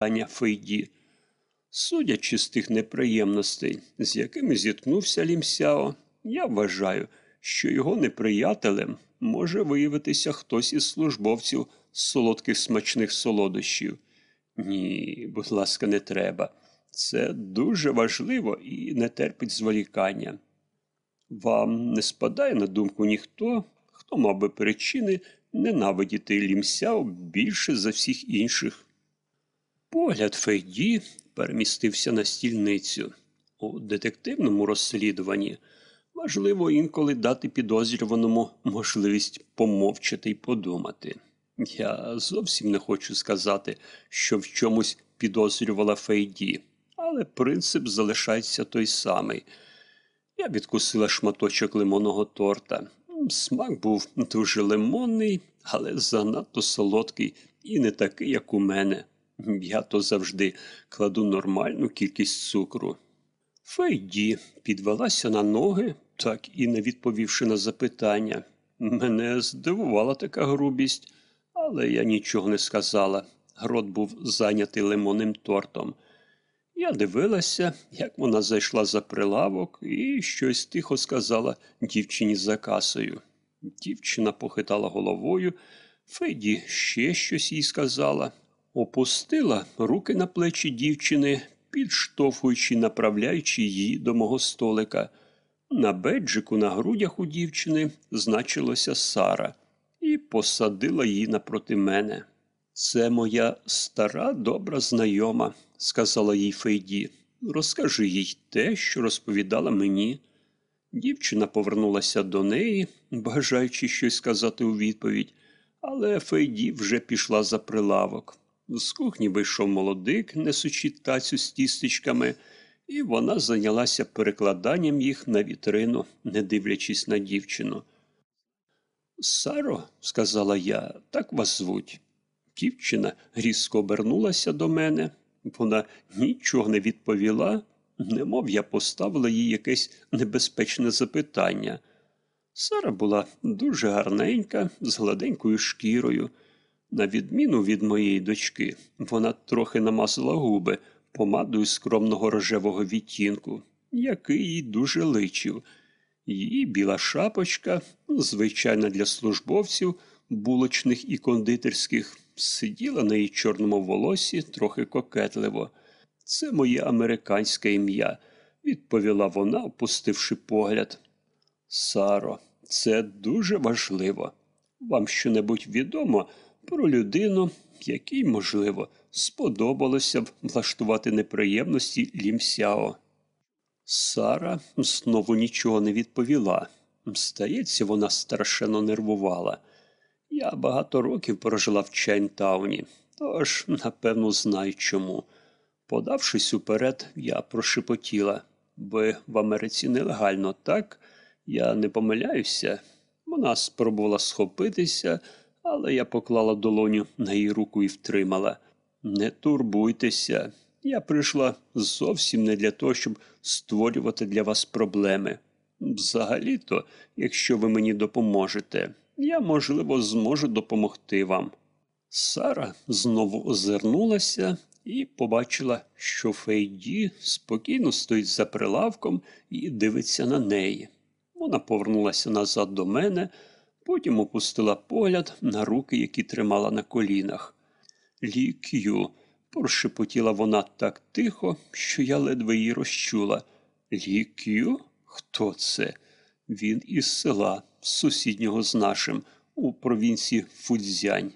Аня Фейді. Судячи з тих неприємностей, з якими зіткнувся Лімсяо, я вважаю, що його неприятелем може виявитися хтось із службовців солодких смачних солодощів. Ні, будь ласка, не треба. Це дуже важливо і не терпить зволікання. Вам не спадає на думку ніхто, хто мав би причини ненавидіти Лімсяо більше за всіх інших. Погляд Фейді перемістився на стільницю. У детективному розслідуванні важливо інколи дати підозрюваному можливість помовчати й подумати. Я зовсім не хочу сказати, що в чомусь підозрювала Фейді, але принцип залишається той самий. Я відкусила шматочок лимонного торта. Смак був дуже лимонний, але занадто солодкий і не такий, як у мене. Я то завжди кладу нормальну кількість цукру. Фейді підвелася на ноги, так і не відповівши на запитання. Мене здивувала така грубість, але я нічого не сказала. Рот був зайнятий лимонним тортом. Я дивилася, як вона зайшла за прилавок і щось тихо сказала дівчині за касою. Дівчина похитала головою, Феді ще щось їй сказала, опустила руки на плечі дівчини, підштовхуючи, направляючи її до мого столика. На беджику на грудях у дівчини значилося Сара, і посадила її напроти мене. Це моя стара добра знайома, сказала їй Фейді. Розкажи їй те, що розповідала мені. Дівчина повернулася до неї, бажаючи щось сказати у відповідь, але Фейді вже пішла за прилавок. З кухні вийшов молодик, несучи тацю з тістечками, і вона зайнялася перекладанням їх на вітрину, не дивлячись на дівчину. Саро, сказала я, так вас звуть. Дівчина різко обернулася до мене. Вона нічого не відповіла, немов я поставила їй якесь небезпечне запитання. Сара була дуже гарненька, з гладенькою шкірою. На відміну від моєї дочки, вона трохи намазала губи помадою скромного рожевого відтінку, який їй дуже личив. Її біла шапочка, звичайна для службовців, булочних і кондитерських, сиділа на її чорному волосі трохи кокетливо. Це моє американське ім'я, відповіла вона, опустивши погляд. Саро, це дуже важливо. Вам щонебудь відомо про людину, якій, можливо, сподобалося б влаштувати неприємності Лімсяо. Сара знову нічого не відповіла. Здається, вона страшенно нервувала. Я багато років прожила в Чайнтауні, тож, напевно, знаю чому. Подавшись уперед, я прошепотіла. Ви в Америці нелегально, так? Я не помиляюся. Вона спробувала схопитися, але я поклала долоню на її руку і втримала. Не турбуйтеся. Я прийшла зовсім не для того, щоб створювати для вас проблеми. Взагалі-то, якщо ви мені допоможете, я, можливо, зможу допомогти вам. Сара знову озирнулася і побачила, що Фейді спокійно стоїть за прилавком і дивиться на неї. Вона повернулася назад до мене, потім опустила погляд на руки, які тримала на колінах. Лі К'ю, прошепотіла вона так тихо, що я ледве її розчула. Лі К'ю? Хто це? Він із села, сусіднього з нашим, у провінції Фудзянь.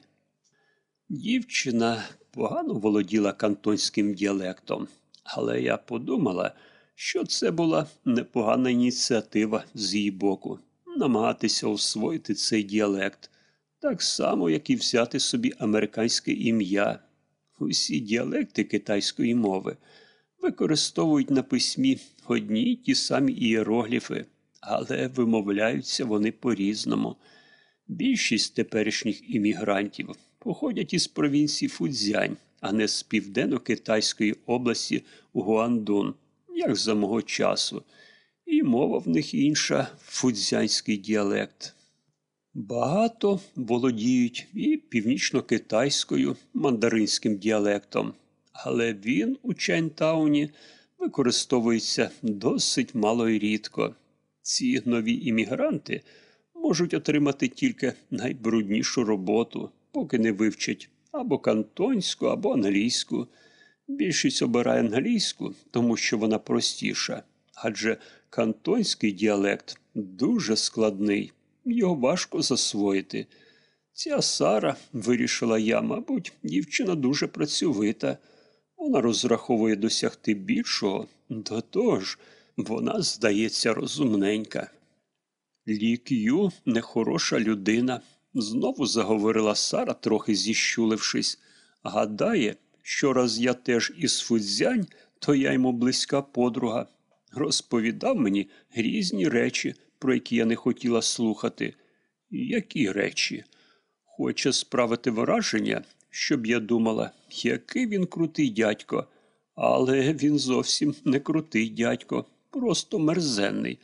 Дівчина погано володіла кантонським діалектом, але я подумала, що це була непогана ініціатива з її боку намагатися освоїти цей діалект, так само, як і взяти собі американське ім'я. Усі діалекти китайської мови використовують на письмі одні й ті самі ієрогліфи, але вимовляються вони по-різному. Більшість теперішніх іммігрантів походять із провінції Фудзянь, а не з південно-китайської області Гуандун, як за мого часу, і мова в них інша фудзянський діалект. Багато володіють і північно-китайською мандаринським діалектом, але він у Чайнтауні використовується досить мало і рідко. Ці нові іммігранти можуть отримати тільки найбруднішу роботу, поки не вивчать або кантонську, або англійську. Більшість обирає англійську, тому що вона простіша, адже кантонський діалект дуже складний, його важко засвоїти. Ця Сара, вирішила я, мабуть, дівчина дуже працьовита. Вона розраховує досягти більшого, до того ж, вона, здається, розумненька. Лі К'ю нехороша людина, знову заговорила Сара, трохи зіщулившись. Гадає, що раз я теж із Фудзянь, то я йому близька подруга. Розповідав мені різні речі, про які я не хотіла слухати. Які речі? Хоче справити враження, щоб я думала, який він крутий дядько. Але він зовсім не крутий дядько, просто мерзенний.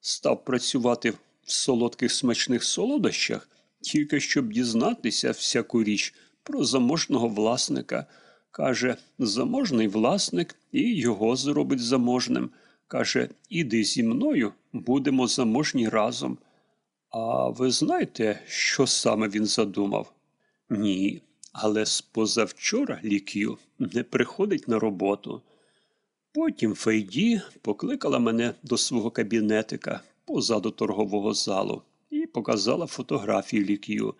Став працювати в солодких смачних солодощах, тільки щоб дізнатися всяку річ про заможного власника. Каже, заможний власник і його зробить заможним. Каже, іди зі мною, будемо заможні разом. А ви знаєте, що саме він задумав? Ні, але з позавчора лік'ю не приходить на роботу. Потім Фейді покликала мене до свого кабінетика позаду торгового залу і показала фотографію лік'ю.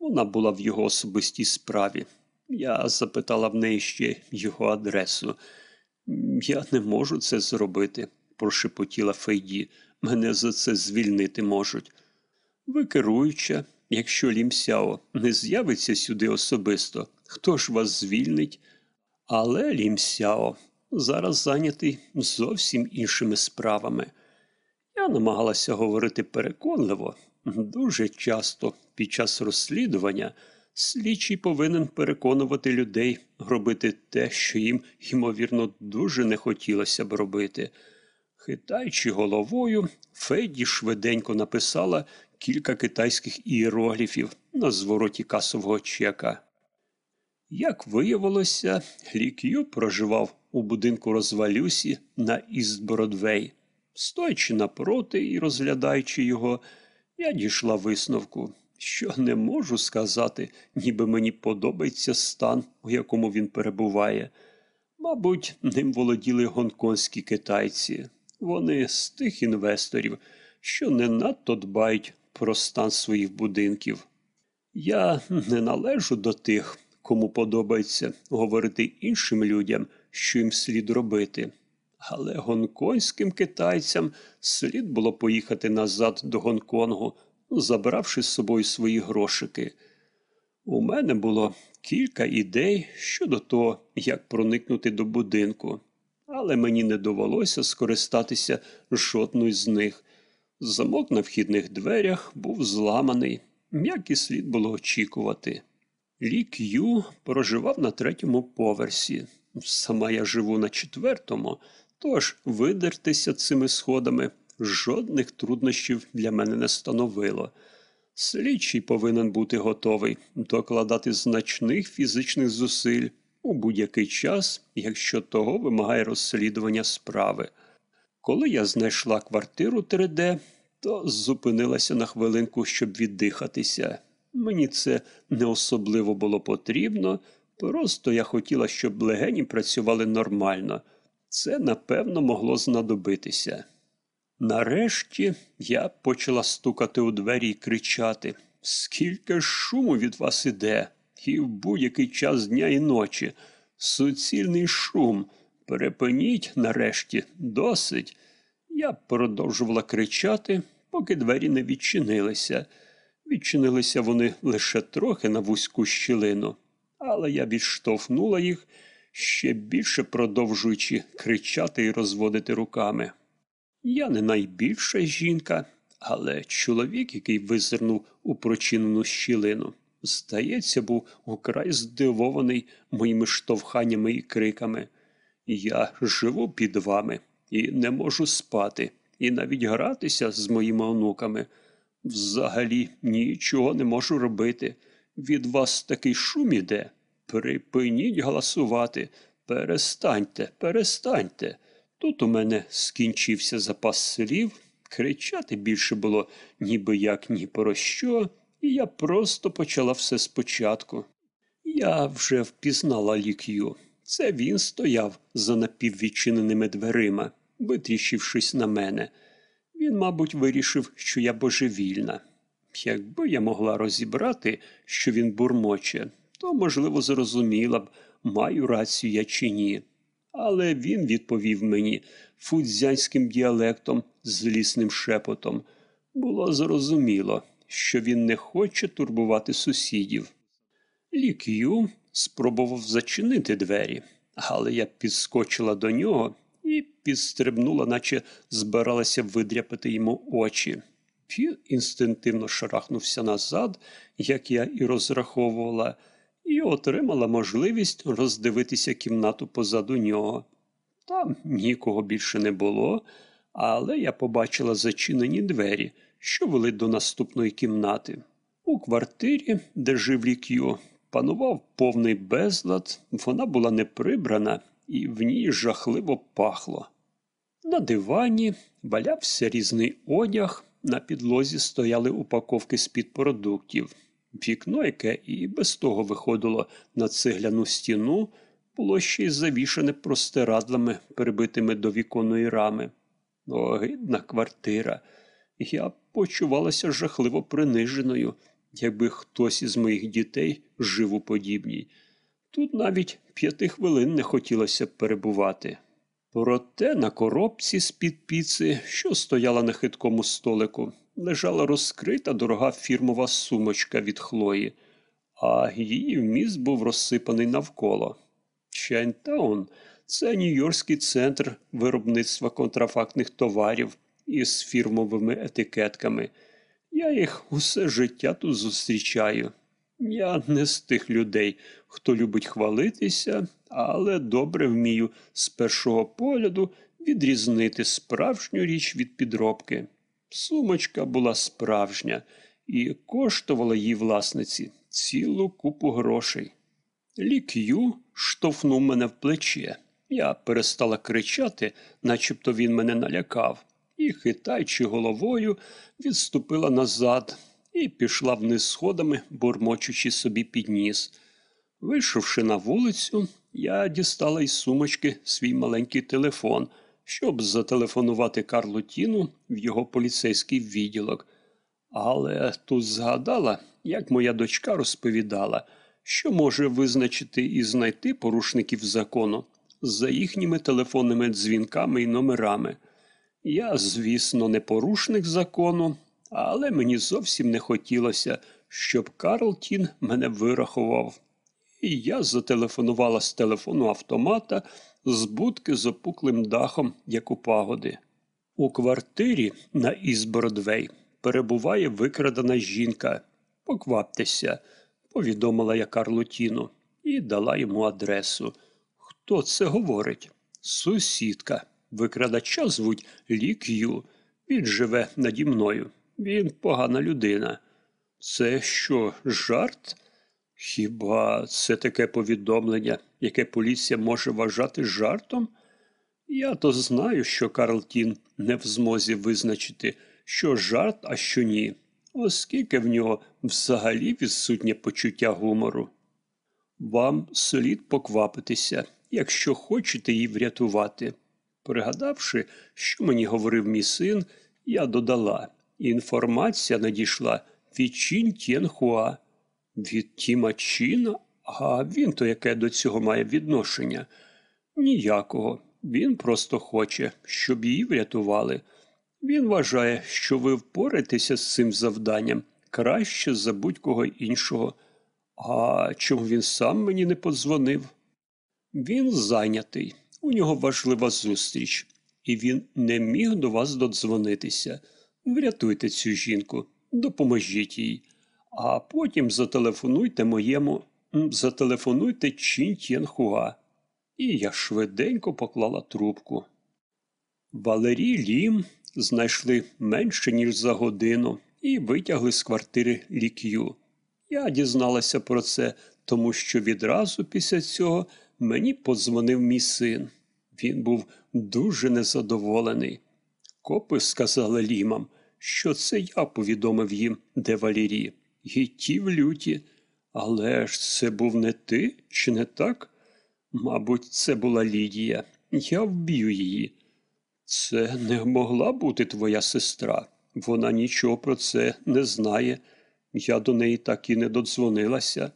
Вона була в його особистій справі. Я запитала в неї ще його адресу. Я не можу це зробити, прошепотіла Фейді. Мене за це звільнити можуть. Ви керуюча, якщо Лімсяо не з'явиться сюди особисто, хто ж вас звільнить? Але Лімсяо зараз зайнятий зовсім іншими справами. Я намагалася говорити переконливо. Дуже часто під час розслідування слідчий повинен переконувати людей робити те, що їм, ймовірно, дуже не хотілося б робити. Хитаючи головою, Федді швиденько написала кілька китайських ієрогліфів на звороті касового чека. Як виявилося, Лік'ю проживав у будинку розвалюсі на Істбородвей. Стоячи напроти і розглядаючи його, я дійшла висновку, що не можу сказати, ніби мені подобається стан, у якому він перебуває. Мабуть, ним володіли гонконгські китайці. Вони з тих інвесторів, що не надто дбають про стан своїх будинків. Я не належу до тих, кому подобається говорити іншим людям, що їм слід робити. Але гонконгським китайцям слід було поїхати назад до Гонконгу, забравши з собою свої грошики. У мене було кілька ідей щодо того, як проникнути до будинку, але мені не довелося скористатися жодною з них. Замок на вхідних дверях був зламаний, як і слід було очікувати. Лі К'ю проживав на третьому поверсі. Сама я живу на четвертому, тож видертися цими сходами жодних труднощів для мене не становило. Слідчий повинен бути готовий докладати значних фізичних зусиль у будь-який час, якщо того вимагає розслідування справи. Коли я знайшла квартиру 3D, то зупинилася на хвилинку, щоб віддихатися. Мені це не особливо було потрібно, просто я хотіла, щоб легені працювали нормально. Це, напевно, могло знадобитися. Нарешті я почала стукати у двері і кричати Скільки шуму від вас іде, і в будь-який час дня і ночі. Суцільний шум. Перепиніть нарешті, досить. Я продовжувала кричати, поки двері не відчинилися. Відчинилися вони лише трохи на вузьку щілину, але я відштовхнула їх, ще більше продовжуючи кричати і розводити руками. Я не найбільша жінка, але чоловік, який визирнув у прочинену щілину, здається, був украй здивований моїми штовханнями і криками. Я живу під вами і не можу спати, і навіть гратися з моїми онуками. Взагалі нічого не можу робити. Від вас такий шум іде. Припиніть галасувати. Перестаньте, перестаньте. Тут у мене скінчився запас слів, кричати більше було ніби як ні про що, і я просто почала все спочатку. Я вже впізнала лік'ю. Це він стояв за напіввідчиненими дверима, витріщившись на мене. Він, мабуть, вирішив, що я божевільна. Якби я могла розібрати, що він бурмоче, то, можливо, зрозуміла б, маю рацію я чи ні. Але він відповів мені фудзянським діалектом, злісним шепотом. Було зрозуміло, що він не хоче турбувати сусідів. Лік'ю спробував зачинити двері, але я підскочила до нього і підстрибнула, наче збиралася видряпати йому очі. Він інстинктивно шарахнувся назад, як я і розраховувала, і отримала можливість роздивитися кімнату позаду нього. Там нікого більше не було, але я побачила зачинені двері, що вели до наступної кімнати. У квартирі, де жив лік'ю, панував повний безлад, вона була не прибрана і в ній жахливо пахло. На дивані валявся різний одяг, на підлозі стояли упаковки з-під продуктів. Вікно, яке і без того виходило на цегляну стіну, було ще й завішане простирадлами, перебитими до віконної рами. Огидна квартира. Я почувалася жахливо приниженою, якби хтось із моїх дітей жив у подібній. Тут навіть п'яти хвилин не хотілося перебувати. Проте на коробці з-під піци, що стояла на хиткому столику, лежала розкрита дорога фірмова сумочка від Хлої, а її вміст був розсипаний навколо. Чайнатаун це Нью-Йоркський центр виробництва контрафактних товарів із фірмовими етикетками. Я їх усе життя тут зустрічаю. Я не з тих людей, хто любить хвалитися, але добре вмію з першого погляду відрізнити справжню річ від підробки. Сумочка була справжня і коштувала її власниці цілу купу грошей. Лік'ю штовхнув мене в плече. Я перестала кричати, начебто він мене налякав, і, хитаючи головою, відступила назад і пішла вниз сходами, бурмочучи собі під ніс. Вийшовши на вулицю, я дістала із сумочки свій маленький телефон, щоб зателефонувати Карлу Тіну в його поліцейський відділок. Але тут згадала, як моя дочка розповідала, що може визначити і знайти порушників закону за їхніми телефонними дзвінками і номерами. Я, звісно, не порушник закону, але мені зовсім не хотілося, щоб Карл Тін мене вирахував. І я зателефонувала з телефону автомата з будки з опуклим дахом, як у пагоди. У квартирі на Ізбородвей перебуває викрадена жінка. Покваптеся, повідомила я Карлу і дала йому адресу. Хто це говорить? Сусідка. Викрадача звуть Лі К'ю. Він живе наді мною. Він погана людина. Це що, жарт? Хіба це таке повідомлення, яке поліція може вважати жартом? Я то знаю, що Карл Тін не в змозі визначити, що жарт, а що ні, оскільки в нього взагалі відсутнє почуття гумору. Вам слід поквапитися, якщо хочете її врятувати. Пригадавши, що мені говорив мій син, я додала інформація надійшла від Чін Тєнхуа. Від Тіма Чіна? А він то яке до цього має відношення? Ніякого. Він просто хоче, щоб її врятували. Він вважає, що ви впораєтеся з цим завданням краще за будь-кого іншого. А чому він сам мені не подзвонив? Він зайнятий, у нього важлива зустріч, і він не міг до вас додзвонитися. Врятуйте цю жінку, допоможіть їй, а потім зателефонуйте моєму, зателефонуйте Чин Тєнхуа. І я швиденько поклала трубку. Валерій Лім знайшли менше, ніж за годину, і витягли з квартири лік'ю. Я дізналася про це, тому що відразу після цього мені подзвонив мій син. Він був дуже незадоволений. Копи сказали лімам, що це я повідомив їм, де Валірі. І ті в люті. Але ж це був не ти, чи не так? Мабуть, це була Лідія. Я вб'ю її. Це не могла бути твоя сестра. Вона нічого про це не знає. Я до неї так і не додзвонилася.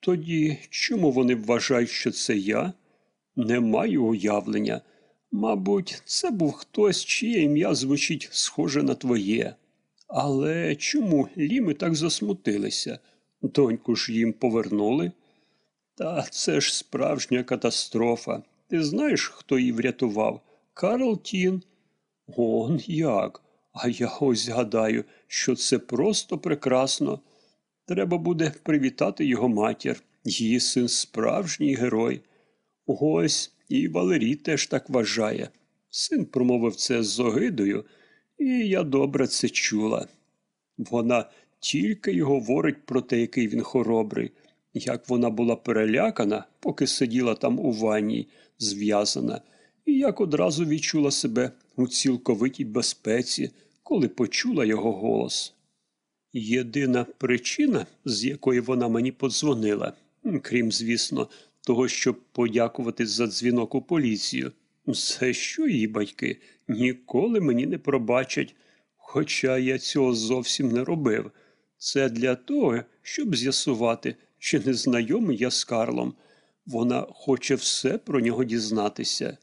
Тоді чому вони вважають, що це я? Не маю уявлення. Мабуть, це був хтось, чиє ім'я звучить схоже на твоє. Але чому ліми так засмутилися? Доньку ж їм повернули? Та це ж справжня катастрофа. Ти знаєш, хто її врятував? Карл Тін. Он як? А я ось гадаю, що це просто прекрасно. Треба буде привітати його матір. Її син справжній герой. Ось і Валерій теж так вважає. Син промовив це з огидою, і я добре це чула. Вона тільки й говорить про те, який він хоробрий, як вона була перелякана, поки сиділа там у ванні, зв'язана, і як одразу відчула себе у цілковитій безпеці, коли почула його голос. Єдина причина, з якої вона мені подзвонила, крім, звісно, того, щоб подякувати за дзвінок у поліцію, це що її батьки ніколи мені не пробачать, хоча я цього зовсім не робив. Це для того, щоб з'ясувати, чи не знайомий я з Карлом. Вона хоче все про нього дізнатися.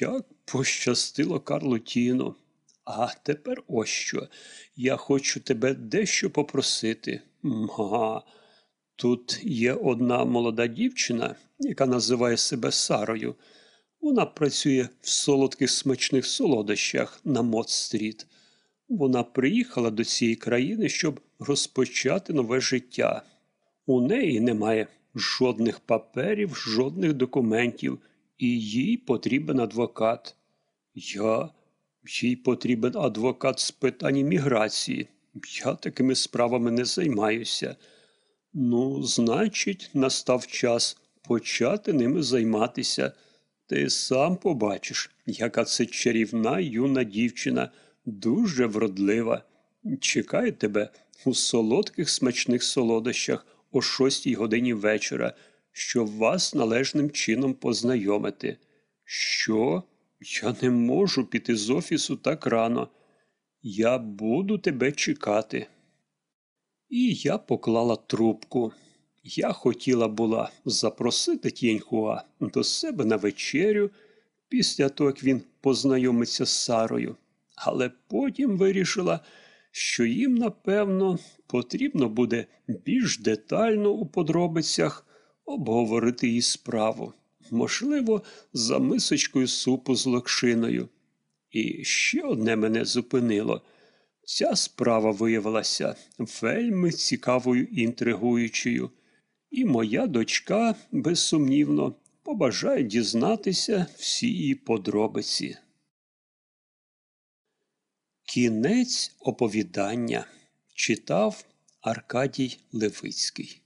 Як пощастило Карлу Тіно. А тепер ось що. Я хочу тебе дещо попросити. Ма, тут є одна молода дівчина, яка називає себе Сарою. Вона працює в солодких смачних солодощах на Мот-стріт. Вона приїхала до цієї країни, щоб розпочати нове життя. У неї немає жодних паперів, жодних документів, і їй потрібен адвокат. Я їй потрібен адвокат з питань імміграції. Я такими справами не займаюся. Ну, значить, настав час почати ними займатися. Ти сам побачиш, яка це чарівна юна дівчина, дуже вродлива. Чекаю тебе у солодких смачних солодощах о шостій годині вечора, щоб вас належним чином познайомити. Що? Я не можу піти з офісу так рано. Я буду тебе чекати. І я поклала трубку. Я хотіла була запросити Тєньхуа до себе на вечерю після того, як він познайомиться з Сарою, але потім вирішила, що їм, напевно, потрібно буде більш детально у подробицях обговорити її справу, можливо, за мисочкою супу з локшиною. І ще одне мене зупинило. Ця справа виявилася вельми цікавою і інтригуючою, і моя дочка, безсумнівно, побажає дізнатися всі її подробиці. Кінець оповідання читав Аркадій Левицький